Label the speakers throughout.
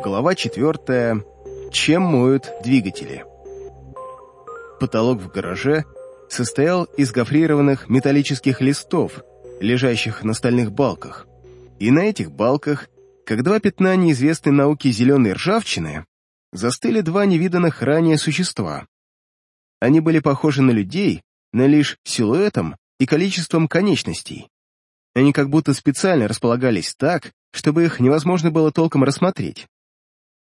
Speaker 1: Глава четвертая. Чем моют двигатели? Потолок в гараже состоял из гофрированных металлических листов, лежащих на стальных балках. И на этих балках, как два пятна неизвестной науки зеленой ржавчины, застыли два невиданных ранее существа. Они были похожи на людей, но лишь силуэтом и количеством конечностей. Они как будто специально располагались так, чтобы их невозможно было толком рассмотреть.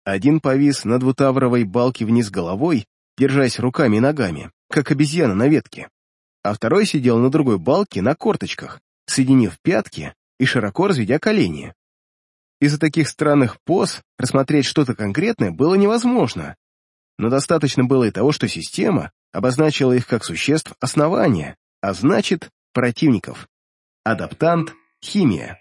Speaker 1: Один повис на двутавровой балке вниз головой, держась руками и ногами, как обезьяна на ветке, а второй сидел на другой балке на корточках, соединив пятки и широко разведя колени. Из-за таких странных поз рассмотреть что-то конкретное было невозможно, но достаточно было и того, что система обозначила их как существ основания, а значит, противников. Адаптант — химия.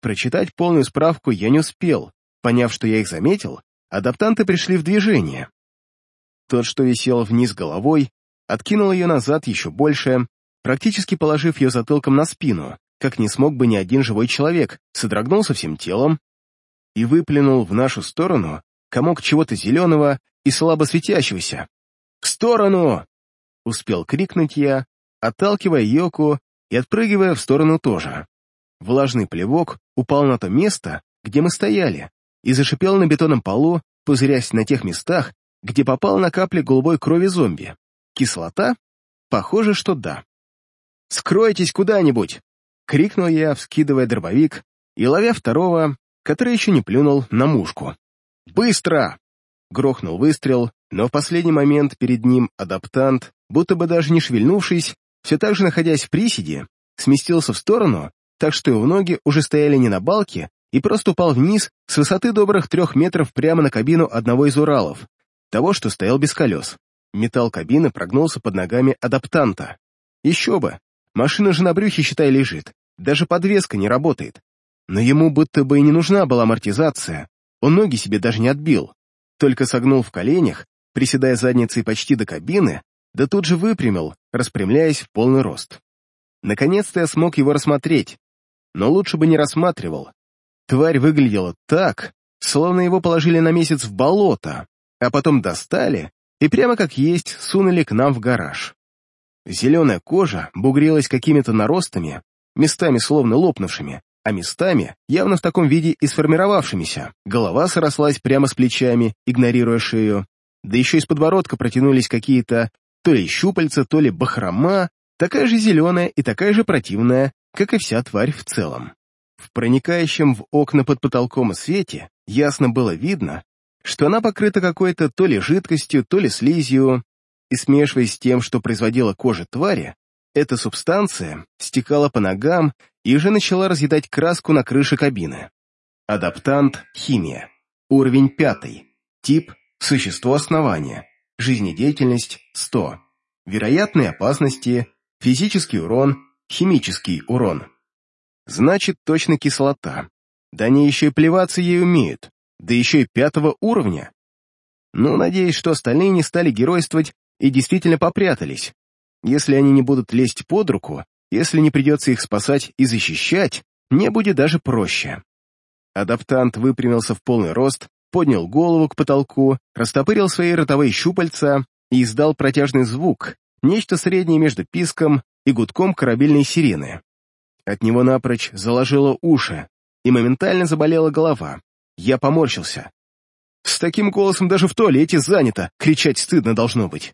Speaker 1: Прочитать полную справку я не успел, Поняв, что я их заметил, адаптанты пришли в движение. Тот, что висел вниз головой, откинул ее назад еще больше, практически положив ее затылком на спину, как не смог бы ни один живой человек, содрогнулся всем телом и выплюнул в нашу сторону комок чего-то зеленого и слабо светящегося. «В сторону!» — успел крикнуть я, отталкивая Йоку и отпрыгивая в сторону тоже. Влажный плевок упал на то место, где мы стояли, и зашипел на бетонном полу, пузырясь на тех местах, где попал на капли голубой крови зомби. Кислота? Похоже, что да. «Скройтесь куда-нибудь!» — крикнул я, вскидывая дробовик и ловя второго, который еще не плюнул на мушку. «Быстро!» — грохнул выстрел, но в последний момент перед ним адаптант, будто бы даже не шевельнувшись, все так же находясь в приседе, сместился в сторону, так что его ноги уже стояли не на балке, и просто упал вниз с высоты добрых трех метров прямо на кабину одного из Уралов, того, что стоял без колес. Металл кабины прогнулся под ногами адаптанта. Еще бы, машина же на брюхе, считай, лежит, даже подвеска не работает. Но ему будто бы и не нужна была амортизация, он ноги себе даже не отбил, только согнул в коленях, приседая задницей почти до кабины, да тут же выпрямил, распрямляясь в полный рост. Наконец-то я смог его рассмотреть, но лучше бы не рассматривал, Тварь выглядела так, словно его положили на месяц в болото, а потом достали и прямо как есть сунули к нам в гараж. Зеленая кожа бугрилась какими-то наростами, местами словно лопнувшими, а местами явно в таком виде и сформировавшимися. Голова срослась прямо с плечами, игнорируя шею, да еще из подбородка протянулись какие-то то ли щупальца, то ли бахрома, такая же зеленая и такая же противная, как и вся тварь в целом. В проникающем в окна под потолком свете ясно было видно, что она покрыта какой-то то ли жидкостью, то ли слизью, и смешиваясь с тем, что производила кожа твари, эта субстанция стекала по ногам и уже начала разъедать краску на крыше кабины. Адаптант – химия. Уровень пятый. Тип – существо основания. Жизнедеятельность – 100. Вероятные опасности – физический урон, химический урон. Значит, точно кислота. Да они еще и плеваться ей умеют, да еще и пятого уровня. Ну, надеюсь, что остальные не стали геройствовать и действительно попрятались. Если они не будут лезть под руку, если не придется их спасать и защищать, мне будет даже проще. Адаптант выпрямился в полный рост, поднял голову к потолку, растопырил свои ротовые щупальца и издал протяжный звук, нечто среднее между писком и гудком корабельной сирены. От него напрочь заложило уши, и моментально заболела голова. Я поморщился. С таким голосом даже в туалете занято, кричать стыдно должно быть.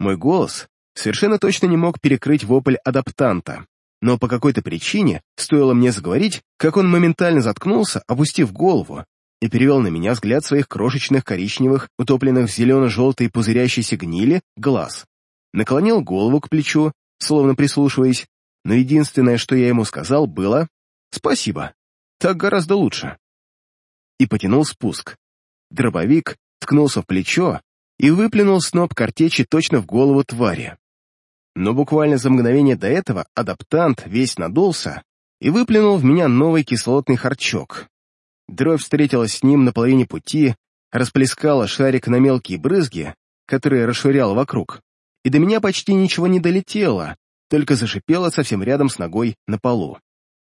Speaker 1: Мой голос совершенно точно не мог перекрыть вопль адаптанта, но по какой-то причине стоило мне заговорить, как он моментально заткнулся, опустив голову, и перевел на меня взгляд своих крошечных коричневых, утопленных в зелено-желтой пузырящейся гнили, глаз. Наклонил голову к плечу, словно прислушиваясь, но единственное, что я ему сказал, было «Спасибо, так гораздо лучше». И потянул спуск. Дробовик ткнулся в плечо и выплюнул сноп картечи точно в голову твари. Но буквально за мгновение до этого адаптант весь надулся и выплюнул в меня новый кислотный харчок. Дробь встретилась с ним на половине пути, расплескала шарик на мелкие брызги, которые расшвырял вокруг, и до меня почти ничего не долетело, только зашипела совсем рядом с ногой на полу.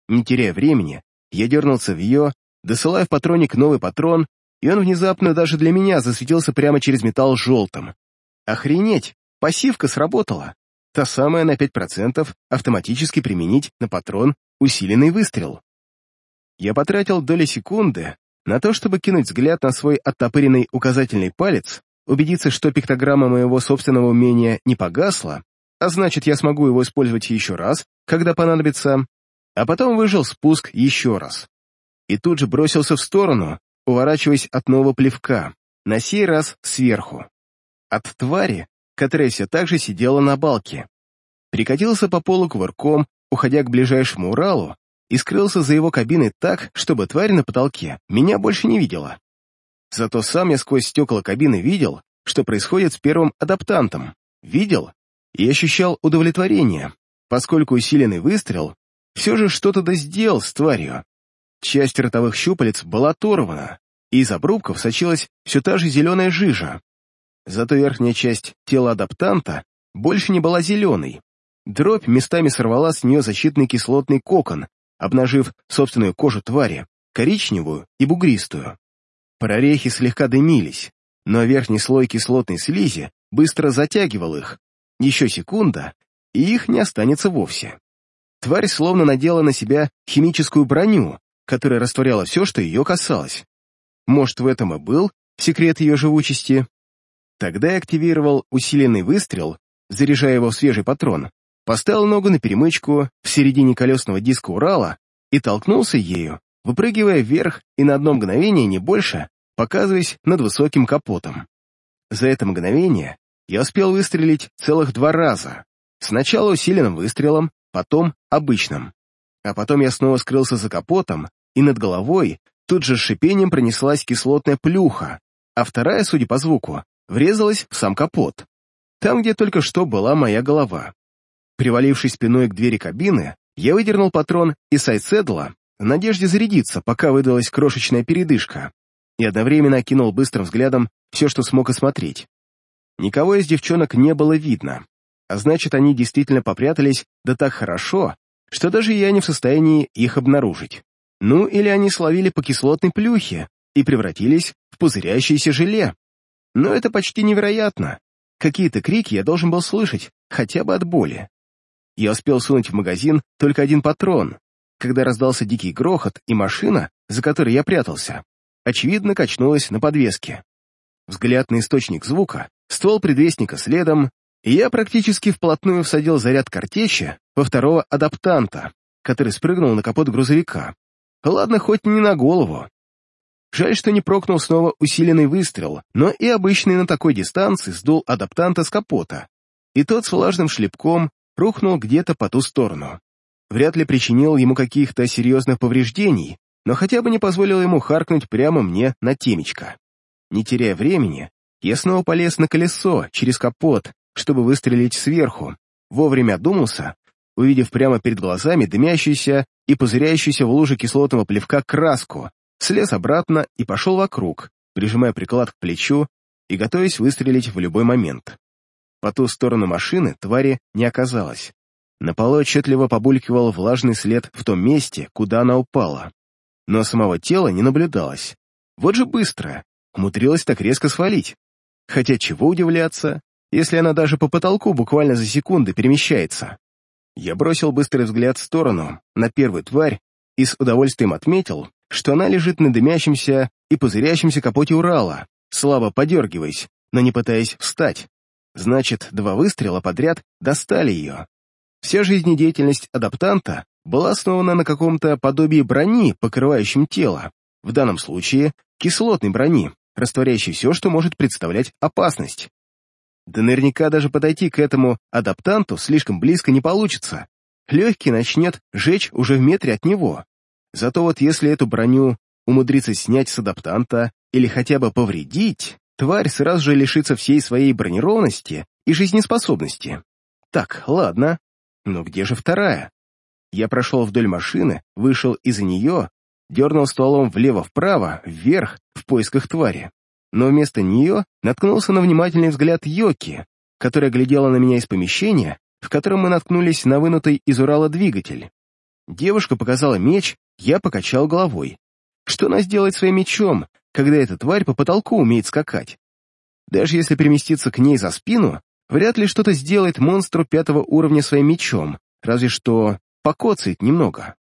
Speaker 1: Не теряя времени, я дернулся в ее, досылая в патроник новый патрон и он внезапно даже для меня засветился прямо через металл желтым. Охренеть, пассивка сработала. Та самая на 5% автоматически применить на патрон усиленный выстрел. Я потратил доли секунды на то, чтобы кинуть взгляд на свой оттопыренный указательный палец, убедиться, что пиктограмма моего собственного умения не погасла, а значит, я смогу его использовать еще раз, когда понадобится, а потом выжил спуск еще раз. И тут же бросился в сторону, уворачиваясь от нового плевка, на сей раз сверху. От твари, которая все так же сидела на балке. Прикатился по полу кувырком, уходя к ближайшему Уралу, и скрылся за его кабиной так, чтобы тварь на потолке меня больше не видела. Зато сам я сквозь стекла кабины видел, что происходит с первым адаптантом. Видел и ощущал удовлетворение, поскольку усиленный выстрел все же что-то да сделал с тварью. Часть ротовых щупалец была оторвана, и из обрубков сочилась все та же зеленая жижа. Зато верхняя часть тела адаптанта больше не была зеленой. Дробь местами сорвала с нее защитный кислотный кокон, обнажив собственную кожу твари, коричневую и бугристую. Прорехи слегка дымились, но верхний слой кислотной слизи быстро затягивал их. Еще секунда, и их не останется вовсе. Тварь словно надела на себя химическую броню, которая растворяла все, что ее касалось. Может, в этом и был секрет ее живучести? Тогда я активировал усиленный выстрел, заряжая его в свежий патрон, поставил ногу на перемычку в середине колесного диска Урала и толкнулся ею, выпрыгивая вверх и на одно мгновение, не больше, показываясь над высоким капотом. За это мгновение я успел выстрелить целых два раза. Сначала усиленным выстрелом, потом обычным. А потом я снова скрылся за капотом, и над головой тут же с шипением пронеслась кислотная плюха, а вторая, судя по звуку, врезалась в сам капот. Там, где только что была моя голова. Привалившись спиной к двери кабины, я выдернул патрон из сайдседла в надежде зарядиться, пока выдалась крошечная передышка, и одновременно окинул быстрым взглядом все, что смог осмотреть. Никого из девчонок не было видно, а значит, они действительно попрятались да так хорошо, что даже я не в состоянии их обнаружить. Ну, или они словили по кислотной плюхе и превратились в пузырящееся желе. Но это почти невероятно. Какие-то крики я должен был слышать, хотя бы от боли. Я успел сунуть в магазин только один патрон, когда раздался дикий грохот, и машина, за которой я прятался, очевидно, качнулась на подвеске. Взгляд на источник звука, ствол предвестника следом, и я практически вплотную всадил заряд картечи во второго адаптанта, который спрыгнул на капот грузовика. Ладно, хоть не на голову. Жаль, что не прокнул снова усиленный выстрел, но и обычный на такой дистанции сдул адаптанта с капота, и тот с влажным шлепком рухнул где-то по ту сторону. Вряд ли причинил ему каких-то серьезных повреждений, но хотя бы не позволил ему харкнуть прямо мне на темечко. Не теряя времени, я снова полез на колесо через капот, чтобы выстрелить сверху, вовремя думался, увидев прямо перед глазами дымящуюся и пузыряющуюся в луже кислотного плевка краску, слез обратно и пошел вокруг, прижимая приклад к плечу и готовясь выстрелить в любой момент. По ту сторону машины твари не оказалось. На полу отчетливо побулькивал влажный след в том месте, куда она упала. Но самого тела не наблюдалось. Вот же быстро, умудрилась так резко свалить. Хотя чего удивляться, если она даже по потолку буквально за секунды перемещается. Я бросил быстрый взгляд в сторону, на первую тварь, и с удовольствием отметил, что она лежит на дымящемся и пузырящемся капоте Урала, слабо подергиваясь, но не пытаясь встать. Значит, два выстрела подряд достали ее. Вся жизнедеятельность адаптанта была основана на каком-то подобии брони, покрывающем тело, в данном случае кислотной брони, растворяющей все, что может представлять опасность. Да наверняка даже подойти к этому адаптанту слишком близко не получится. Легкий начнет жечь уже в метре от него. Зато вот если эту броню умудриться снять с адаптанта или хотя бы повредить, тварь сразу же лишится всей своей бронированности и жизнеспособности. Так, ладно. Но где же вторая? Я прошел вдоль машины, вышел из-за нее, дернул стволом влево-вправо, вверх, в поисках твари. Но вместо нее наткнулся на внимательный взгляд Йоки, которая глядела на меня из помещения, в котором мы наткнулись на вынутый из Урала двигатель. Девушка показала меч, я покачал головой. Что она сделает своим мечом, когда эта тварь по потолку умеет скакать. Даже если переместиться к ней за спину, вряд ли что-то сделает монстру пятого уровня своим мечом, разве что покоцает немного.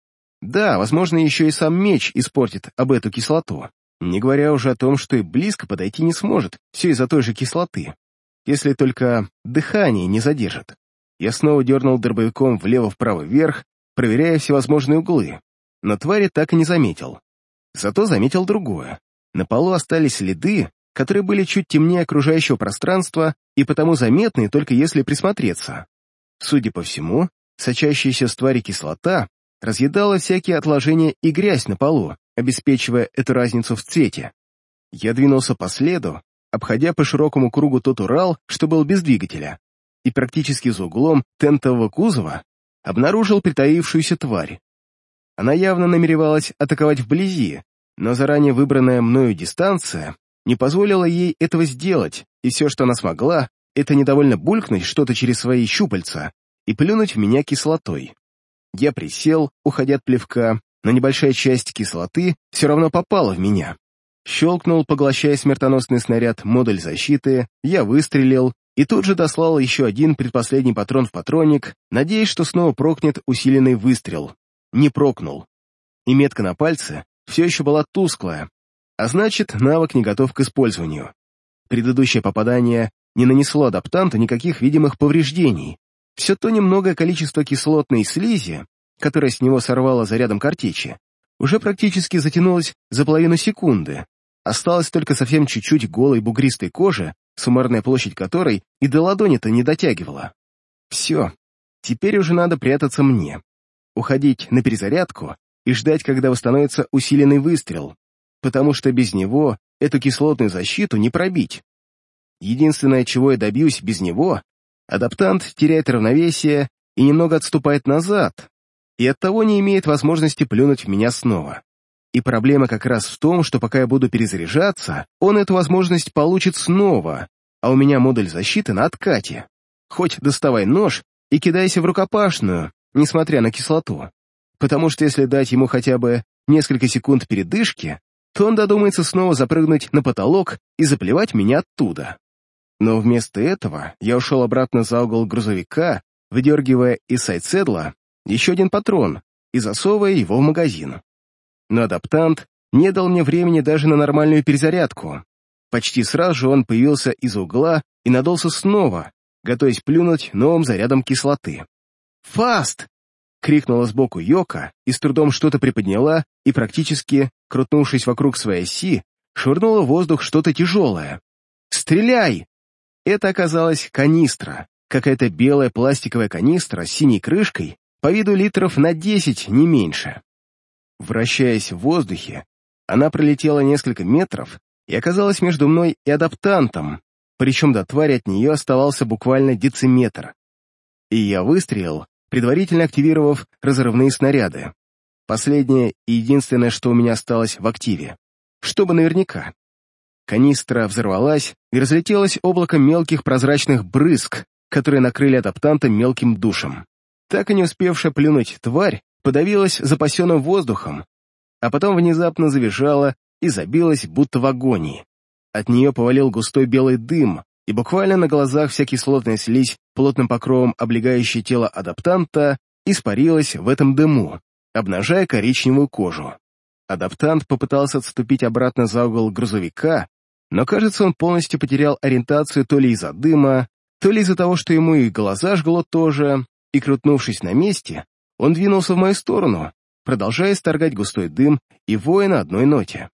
Speaker 1: Да, возможно, еще и сам меч испортит об эту кислоту, не говоря уже о том, что и близко подойти не сможет, все из-за той же кислоты, если только дыхание не задержит. Я снова дернул дробовиком влево-вправо-вверх, проверяя всевозможные углы, но твари так и не заметил. Зато заметил другое. На полу остались следы, которые были чуть темнее окружающего пространства и потому заметны только если присмотреться. Судя по всему, сочащаяся с твари кислота разъедала всякие отложения и грязь на полу, обеспечивая эту разницу в цвете. Я двинулся по следу, обходя по широкому кругу тот Урал, что был без двигателя, и практически за углом тентового кузова обнаружил притаившуюся тварь. Она явно намеревалась атаковать вблизи, но заранее выбранная мною дистанция не позволила ей этого сделать, и все, что она смогла, это недовольно булькнуть что-то через свои щупальца и плюнуть в меня кислотой. Я присел, уходя от плевка, но небольшая часть кислоты все равно попала в меня. Щелкнул, поглощая смертоносный снаряд модуль защиты, я выстрелил и тут же дослал еще один предпоследний патрон в патронник, надеясь, что снова прокнет усиленный выстрел. Не прокнул. И метка на пальце все еще была тусклая, а значит, навык не готов к использованию. Предыдущее попадание не нанесло адаптанту никаких видимых повреждений. Все то немногое количество кислотной слизи, которое с него сорвало зарядом картечи, уже практически затянулось за половину секунды. Осталось только совсем чуть-чуть голой бугристой кожи, суммарная площадь которой и до ладони-то не дотягивала. Все, теперь уже надо прятаться мне. Уходить на перезарядку и ждать, когда восстановится усиленный выстрел, потому что без него эту кислотную защиту не пробить. Единственное, чего я добьюсь без него, адаптант теряет равновесие и немного отступает назад, и оттого не имеет возможности плюнуть в меня снова. И проблема как раз в том, что пока я буду перезаряжаться, он эту возможность получит снова, а у меня модуль защиты на откате. Хоть доставай нож и кидайся в рукопашную, несмотря на кислоту. Потому что если дать ему хотя бы несколько секунд передышки, то он додумается снова запрыгнуть на потолок и заплевать меня оттуда. Но вместо этого я ушел обратно за угол грузовика, выдергивая из сайдседла еще один патрон и засовывая его в магазин но адаптант не дал мне времени даже на нормальную перезарядку. Почти сразу же он появился из угла и надолся снова, готовясь плюнуть новым зарядом кислоты. «Фаст!» — крикнула сбоку Йока и с трудом что-то приподняла и, практически, крутнувшись вокруг своей оси, швырнула в воздух что-то тяжелое. «Стреляй!» Это оказалась канистра, какая-то белая пластиковая канистра с синей крышкой, по виду литров на десять, не меньше. Вращаясь в воздухе, она пролетела несколько метров и оказалась между мной и адаптантом, причем до твари от нее оставался буквально дециметр. И я выстрелил, предварительно активировав разрывные снаряды. Последнее и единственное, что у меня осталось в активе. Чтобы наверняка. Канистра взорвалась и разлетелось облако мелких прозрачных брызг, которые накрыли адаптанта мелким душем. Так и не успевшая плюнуть тварь подавилась запасенным воздухом, а потом внезапно завизжала и забилась, будто в агонии. От нее повалил густой белый дым, и буквально на глазах вся кислотная слизь, плотным покровом облегающее тело адаптанта, испарилась в этом дыму, обнажая коричневую кожу. Адаптант попытался отступить обратно за угол грузовика, но, кажется, он полностью потерял ориентацию то ли из-за дыма, то ли из-за того, что ему и глаза жгло тоже, и, крутнувшись на месте, он двинулся в мою сторону, продолжая сторгать густой дым и воя на одной ноте.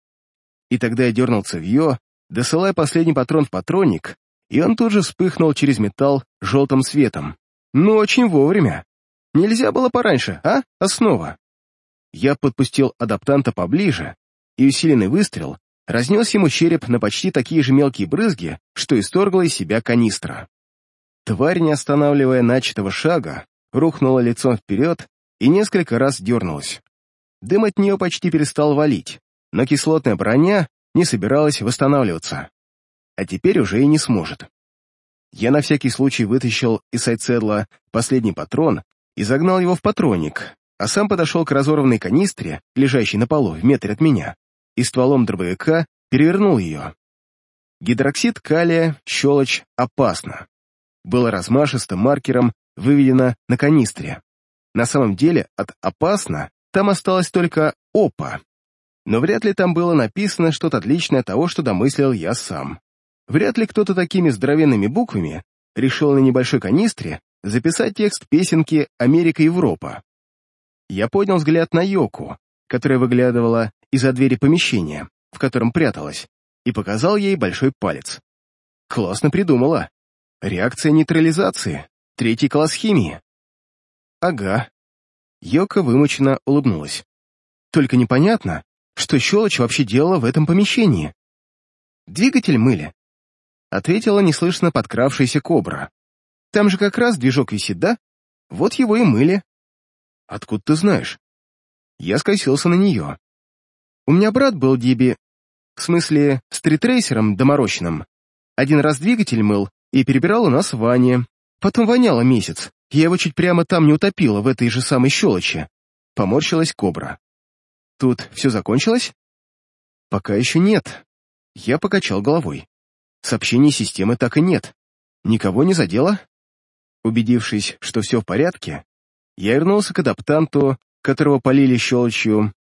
Speaker 1: И тогда я дернул цевье, досылая последний патрон в патронник, и он тут же вспыхнул через металл желтым светом. Ну, очень вовремя. Нельзя было пораньше, а, основа? Я подпустил адаптанта поближе, и усиленный выстрел разнес ему череп на почти такие же мелкие брызги, что исторгла из себя канистра. Тварь, не останавливая начатого шага, рухнула лицом вперед и несколько раз дернулась. Дым от нее почти перестал валить, но кислотная броня не собиралась восстанавливаться. А теперь уже и не сможет. Я на всякий случай вытащил из сайдседла последний патрон и загнал его в патронник, а сам подошел к разорванной канистре, лежащей на полу в метре от меня, и стволом дробовика перевернул ее. Гидроксид калия, щелочь, опасно. Было размашистым маркером выведено на канистре. На самом деле от «опасно» там осталось только «опа». Но вряд ли там было написано что-то отличное от того, что домыслил я сам. Вряд ли кто-то такими здоровенными буквами решил на небольшой канистре записать текст песенки «Америка-Европа». Я поднял взгляд на Йоку, которая выглядывала из-за двери помещения, в котором пряталась, и показал ей большой палец. Классно придумала. Реакция нейтрализации. Третий класс химии. Ага. Йока вымученно улыбнулась. Только непонятно, что щелочь вообще делала в этом помещении. Двигатель мыли. Ответила неслышно подкравшаяся кобра. Там же как раз движок висит, да? Вот его и мыли. Откуда ты знаешь? Я скосился на нее. У меня брат был Диби, в смысле, стритрейсером доморощенным. Один раз двигатель мыл и перебирал у нас в ванне. Потом воняло месяц. Я его чуть прямо там не утопила, в этой же самой щелочи. Поморщилась кобра. Тут все закончилось? Пока еще нет. Я покачал головой. Сообщений системы так и нет. Никого не задело? Убедившись, что все в порядке, я вернулся к адаптанту, которого полили щелочью,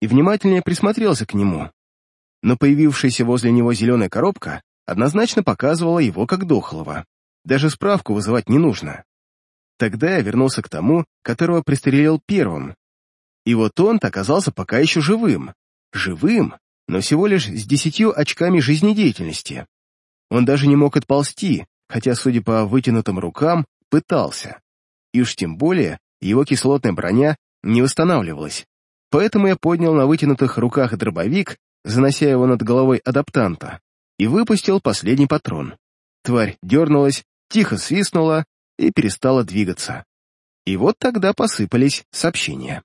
Speaker 1: и внимательнее присмотрелся к нему. Но появившаяся возле него зеленая коробка однозначно показывала его как дохлого. Даже справку вызывать не нужно. Тогда я вернулся к тому, которого пристрелил первым. И вот он оказался пока еще живым. Живым, но всего лишь с десятью очками жизнедеятельности. Он даже не мог отползти, хотя, судя по вытянутым рукам, пытался. И уж тем более его кислотная броня не восстанавливалась. Поэтому я поднял на вытянутых руках дробовик, занося его над головой адаптанта, и выпустил последний патрон. Тварь дернулась, тихо свистнула и перестала двигаться. И вот тогда посыпались сообщения.